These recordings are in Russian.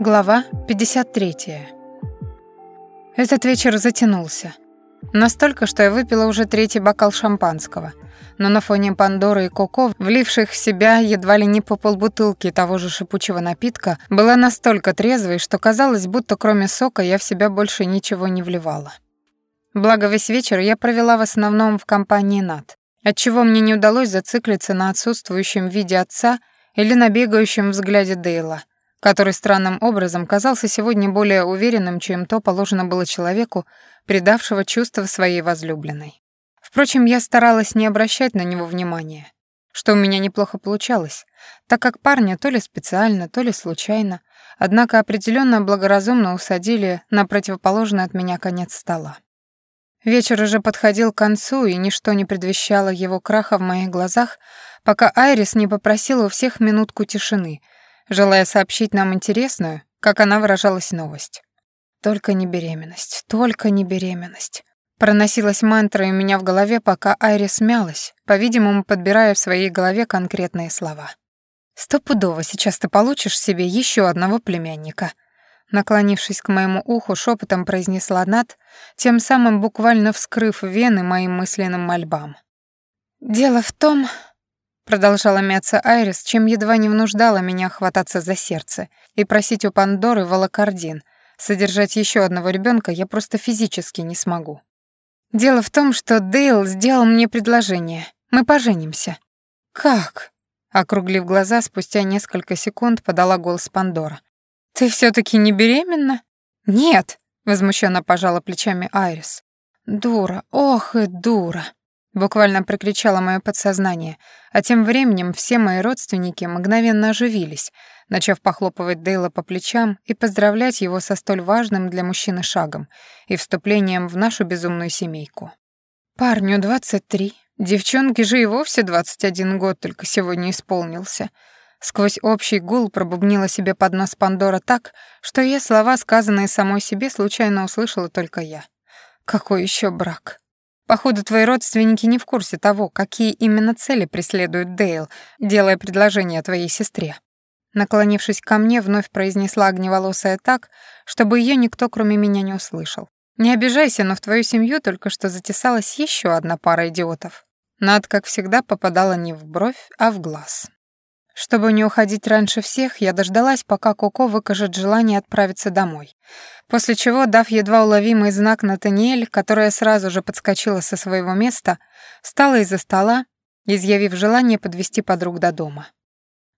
Глава 53. Этот вечер затянулся. Настолько, что я выпила уже третий бокал шампанского. Но на фоне Пандоры и Коко, вливших в себя едва ли не по полбутылки того же шипучего напитка, была настолько трезвой, что казалось, будто кроме сока я в себя больше ничего не вливала. Благо весь вечер я провела в основном в компании Нат, отчего мне не удалось зациклиться на отсутствующем виде отца или на бегающем взгляде Дейла, который странным образом казался сегодня более уверенным, чем то положено было человеку, предавшего чувства своей возлюбленной. Впрочем, я старалась не обращать на него внимания, что у меня неплохо получалось, так как парня то ли специально, то ли случайно, однако определенно благоразумно усадили на противоположный от меня конец стола. Вечер уже подходил к концу, и ничто не предвещало его краха в моих глазах, пока Айрис не попросила у всех минутку тишины — желая сообщить нам интересную, как она выражалась, новость. «Только не беременность, только не беременность». Проносилась мантра у меня в голове, пока Айрис мялась, по-видимому, подбирая в своей голове конкретные слова. «Стопудово сейчас ты получишь себе еще одного племянника», наклонившись к моему уху, шепотом произнесла Над, тем самым буквально вскрыв вены моим мысленным мольбам. «Дело в том...» Продолжала мяться Айрис, чем едва не внуждала меня хвататься за сердце и просить у Пандоры волокордин. Содержать еще одного ребенка я просто физически не смогу. Дело в том, что Дейл сделал мне предложение. Мы поженимся. Как? Округлив глаза, спустя несколько секунд подала голос Пандора. Ты все таки не беременна? Нет, возмущенно пожала плечами Айрис. Дура, ох и дура. Буквально прокричало мое подсознание, а тем временем все мои родственники мгновенно оживились, начав похлопывать Дейла по плечам и поздравлять его со столь важным для мужчины шагом и вступлением в нашу безумную семейку. Парню 23, девчонке же и вовсе 21 год только сегодня исполнился. Сквозь общий гул пробубнила себе под нос Пандора так, что ее слова, сказанные самой себе, случайно услышала только я. Какой еще брак? Походу, твои родственники не в курсе того, какие именно цели преследует Дейл, делая предложение твоей сестре. Наклонившись ко мне, вновь произнесла огневолосая так, чтобы ее никто, кроме меня, не услышал. Не обижайся, но в твою семью только что затесалась еще одна пара идиотов. Над, как всегда, попадала не в бровь, а в глаз. Чтобы не уходить раньше всех, я дождалась, пока Коко выкажет желание отправиться домой. После чего, дав едва уловимый знак Натаниэль, которая сразу же подскочила со своего места, встала из-за стола, изъявив желание подвести подруг до дома.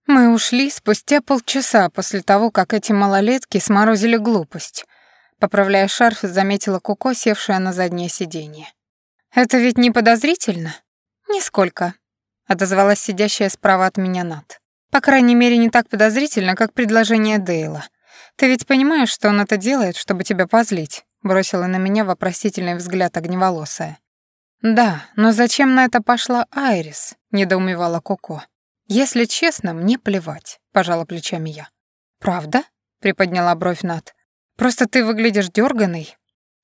Мы ушли спустя полчаса после того, как эти малолетки сморозили глупость. Поправляя шарф, заметила Коко, севшая на заднее сиденье. «Это ведь не подозрительно?» «Нисколько», — отозвалась сидящая справа от меня Нат. По крайней мере, не так подозрительно, как предложение Дейла. Ты ведь понимаешь, что он это делает, чтобы тебя позлить?» Бросила на меня вопросительный взгляд огневолосая. «Да, но зачем на это пошла Айрис?» — недоумевала Коко. «Если честно, мне плевать», — пожала плечами я. «Правда?» — приподняла бровь Над. «Просто ты выглядишь дерганой.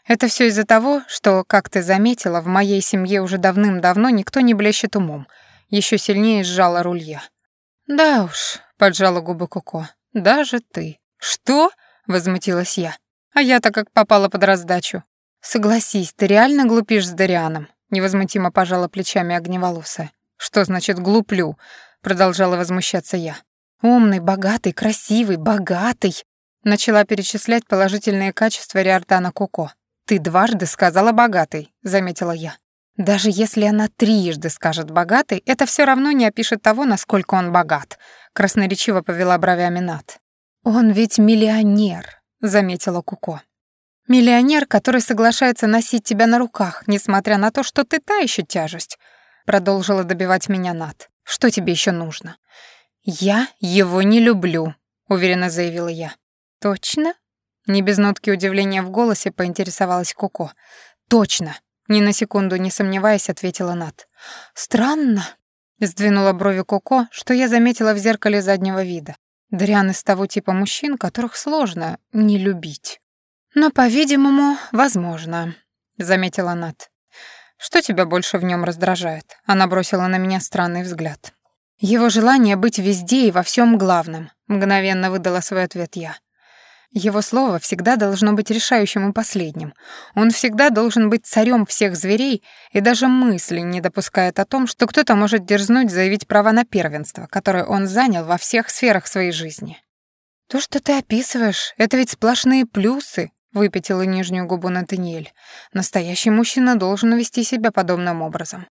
Это все из-за того, что, как ты заметила, в моей семье уже давным-давно никто не блещет умом. Еще сильнее сжала руль я. «Да уж», — поджала губы Коко, — «даже ты». «Что?» — возмутилась я. «А я-то как попала под раздачу». «Согласись, ты реально глупишь с Дарианом», — невозмутимо пожала плечами огневолосая. «Что значит глуплю?» — продолжала возмущаться я. «Умный, богатый, красивый, богатый», — начала перечислять положительные качества Риордана Коко. «Ты дважды сказала «богатый», — заметила я. Даже если она трижды скажет «богатый», это все равно не опишет того, насколько он богат», — красноречиво повела бровями Над. «Он ведь миллионер», — заметила Куко. «Миллионер, который соглашается носить тебя на руках, несмотря на то, что ты та еще тяжесть», — продолжила добивать меня Над. «Что тебе еще нужно?» «Я его не люблю», — уверенно заявила я. «Точно?» Не без нотки удивления в голосе поинтересовалась Куко. «Точно!» Ни на секунду не сомневаясь, ответила Нат. «Странно», — сдвинула брови Коко, что я заметила в зеркале заднего вида. Дриан из того типа мужчин, которых сложно не любить. «Но, по-видимому, возможно», — заметила Нат. «Что тебя больше в нем раздражает?» Она бросила на меня странный взгляд. «Его желание быть везде и во всем главном», — мгновенно выдала свой ответ я. Его слово всегда должно быть решающим и последним. Он всегда должен быть царем всех зверей и даже мысли не допускает о том, что кто-то может дерзнуть заявить права на первенство, которое он занял во всех сферах своей жизни. «То, что ты описываешь, это ведь сплошные плюсы», — выпятила нижнюю губу Натаниэль. «Настоящий мужчина должен вести себя подобным образом».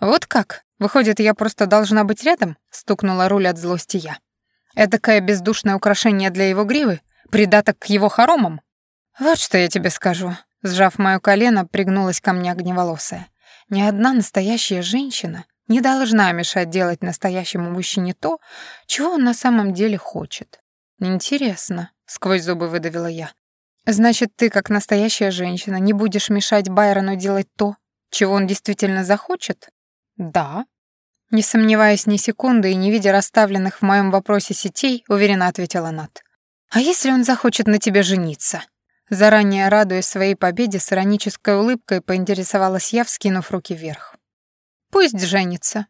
«Вот как? Выходит, я просто должна быть рядом?» — стукнула руль от злости я. «Эдакое бездушное украшение для его гривы? Придаток к его хоромам?» «Вот что я тебе скажу», — сжав моё колено, пригнулась ко мне огневолосая. «Ни одна настоящая женщина не должна мешать делать настоящему мужчине то, чего он на самом деле хочет. «Интересно», — сквозь зубы выдавила я. «Значит, ты, как настоящая женщина, не будешь мешать Байрону делать то, чего он действительно захочет?» «Да». Не сомневаясь ни секунды и не видя расставленных в моем вопросе сетей, уверенно ответила Нат. «А если он захочет на тебе жениться?» Заранее радуясь своей победе, с иронической улыбкой поинтересовалась я, вскинув руки вверх. «Пусть женится»,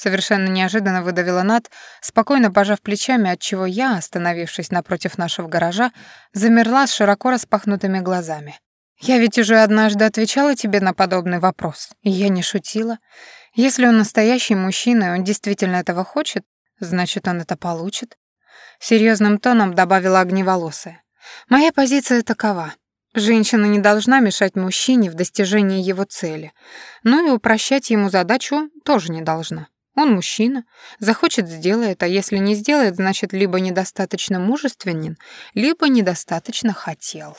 Совершенно неожиданно выдавила Над, спокойно пожав плечами, отчего я, остановившись напротив нашего гаража, замерла с широко распахнутыми глазами. «Я ведь уже однажды отвечала тебе на подобный вопрос, и я не шутила. Если он настоящий мужчина, и он действительно этого хочет, значит, он это получит». Серьезным тоном добавила огневолосая. «Моя позиция такова. Женщина не должна мешать мужчине в достижении его цели, но и упрощать ему задачу тоже не должна. Он мужчина, захочет сделает, а если не сделает, значит, либо недостаточно мужественен, либо недостаточно хотел.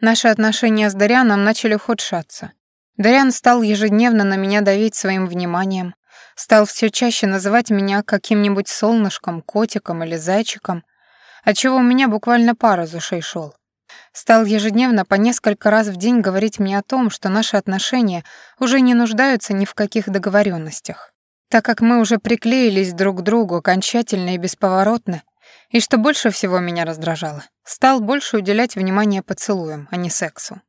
Наши отношения с Дарианом начали ухудшаться. Дариан стал ежедневно на меня давить своим вниманием, стал все чаще называть меня каким-нибудь солнышком, котиком или зайчиком, отчего у меня буквально пара из ушей шел. Стал ежедневно по несколько раз в день говорить мне о том, что наши отношения уже не нуждаются ни в каких договоренностях, так как мы уже приклеились друг к другу окончательно и бесповоротно, и что больше всего меня раздражало, стал больше уделять внимание поцелуям, а не сексу.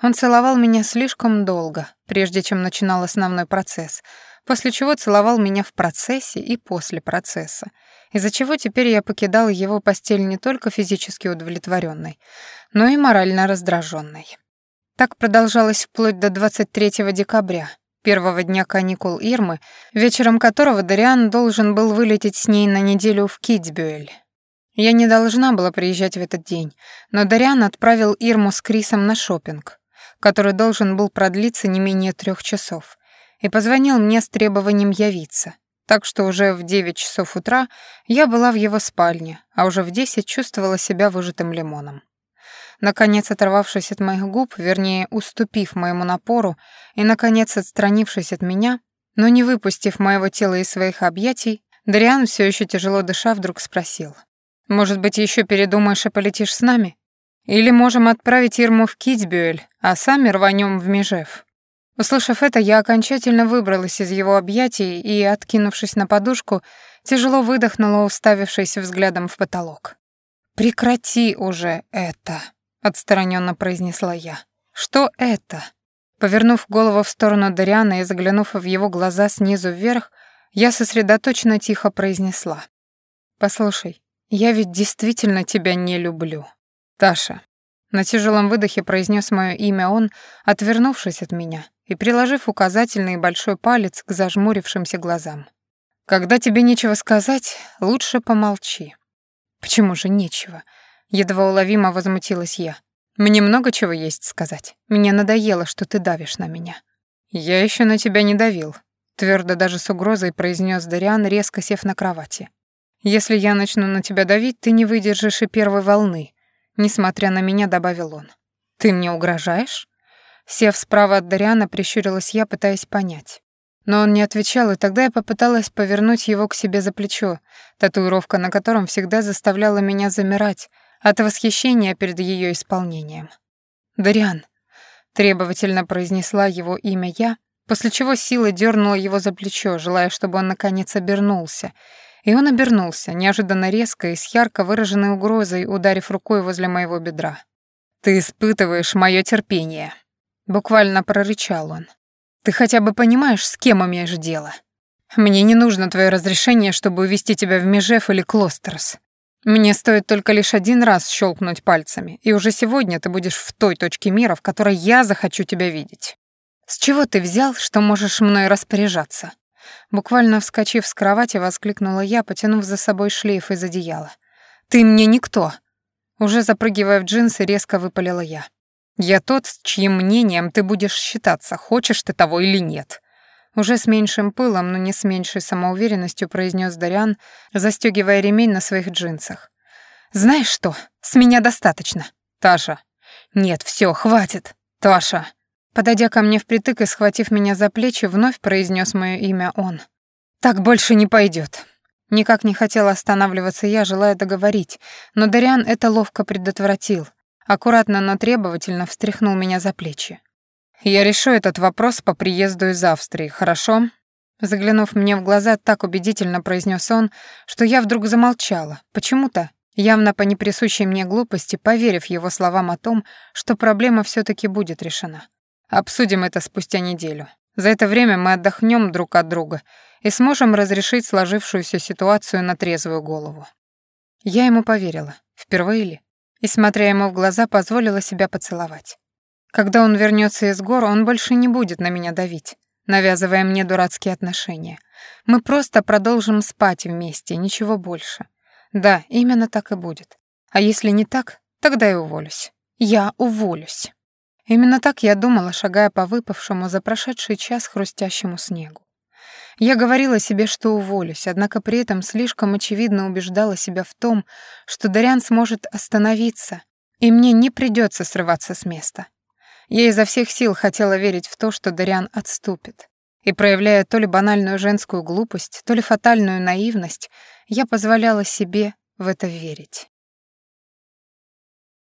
Он целовал меня слишком долго, прежде чем начинал основной процесс, после чего целовал меня в процессе и после процесса, из-за чего теперь я покидала его постель не только физически удовлетворенной, но и морально раздраженной. Так продолжалось вплоть до 23 декабря, первого дня каникул Ирмы, вечером которого Дариан должен был вылететь с ней на неделю в Китсбюэль. Я не должна была приезжать в этот день, но Дариан отправил Ирму с Крисом на шопинг, который должен был продлиться не менее трех часов, и позвонил мне с требованием явиться так что уже в 9 часов утра я была в его спальне, а уже в 10 чувствовала себя выжатым лимоном. Наконец, оторвавшись от моих губ, вернее, уступив моему напору и, наконец, отстранившись от меня, но не выпустив моего тела из своих объятий, Дариан, все еще тяжело дыша, вдруг спросил. «Может быть, еще передумаешь и полетишь с нами? Или можем отправить Ирму в Китсбюэль, а сами рванем в Межев?» Услышав это, я окончательно выбралась из его объятий и, откинувшись на подушку, тяжело выдохнула, уставившись взглядом в потолок. «Прекрати уже это», — отстраненно произнесла я. «Что это?» Повернув голову в сторону Дариана и заглянув в его глаза снизу вверх, я сосредоточенно тихо произнесла. «Послушай, я ведь действительно тебя не люблю. Таша». На тяжелом выдохе произнес мое имя он, отвернувшись от меня и приложив указательный и большой палец к зажмурившимся глазам. «Когда тебе нечего сказать, лучше помолчи». «Почему же нечего?» Едва уловимо возмутилась я. «Мне много чего есть сказать. Мне надоело, что ты давишь на меня». «Я еще на тебя не давил», — твердо даже с угрозой произнес Дариан, резко сев на кровати. «Если я начну на тебя давить, ты не выдержишь и первой волны», — несмотря на меня добавил он. «Ты мне угрожаешь?» Сев справа от Дариана, прищурилась я, пытаясь понять. Но он не отвечал, и тогда я попыталась повернуть его к себе за плечо, татуировка на котором всегда заставляла меня замирать от восхищения перед ее исполнением. «Дариан», — требовательно произнесла его имя я, после чего сила дернула его за плечо, желая, чтобы он наконец обернулся. И он обернулся, неожиданно резко и с ярко выраженной угрозой, ударив рукой возле моего бедра. «Ты испытываешь мое терпение», Буквально прорычал он. «Ты хотя бы понимаешь, с кем имеешь дело? Мне не нужно твое разрешение, чтобы увести тебя в Межев или Клостерс. Мне стоит только лишь один раз щелкнуть пальцами, и уже сегодня ты будешь в той точке мира, в которой я захочу тебя видеть. С чего ты взял, что можешь мной распоряжаться? Буквально вскочив с кровати, воскликнула я, потянув за собой шлейф из одеяла. Ты мне никто. Уже запрыгивая в джинсы, резко выпалила я. Я тот, с чьим мнением ты будешь считаться, хочешь ты того или нет. Уже с меньшим пылом, но не с меньшей самоуверенностью произнес Дариан, застегивая ремень на своих джинсах. «Знаешь что? С меня достаточно. Таша». «Нет, все, хватит. Таша». Подойдя ко мне впритык и схватив меня за плечи, вновь произнес мое имя он. «Так больше не пойдет. Никак не хотела останавливаться я, желая договорить, но Дариан это ловко предотвратил. Аккуратно, но требовательно встряхнул меня за плечи. Я решу этот вопрос по приезду из Австрии, хорошо? Заглянув мне в глаза, так убедительно произнес он, что я вдруг замолчала. Почему-то, явно по неприсущей мне глупости, поверив его словам о том, что проблема все таки будет решена. Обсудим это спустя неделю. За это время мы отдохнем друг от друга и сможем разрешить сложившуюся ситуацию на трезвую голову. Я ему поверила. Впервые ли? И, смотря ему в глаза, позволила себя поцеловать. Когда он вернется из гор, он больше не будет на меня давить, навязывая мне дурацкие отношения. Мы просто продолжим спать вместе, ничего больше. Да, именно так и будет. А если не так, тогда и уволюсь. Я уволюсь. Именно так я думала, шагая по выпавшему за прошедший час хрустящему снегу. Я говорила себе, что уволюсь, однако при этом слишком очевидно убеждала себя в том, что Дарян сможет остановиться, и мне не придется срываться с места. Я изо всех сил хотела верить в то, что Дариан отступит. И проявляя то ли банальную женскую глупость, то ли фатальную наивность, я позволяла себе в это верить.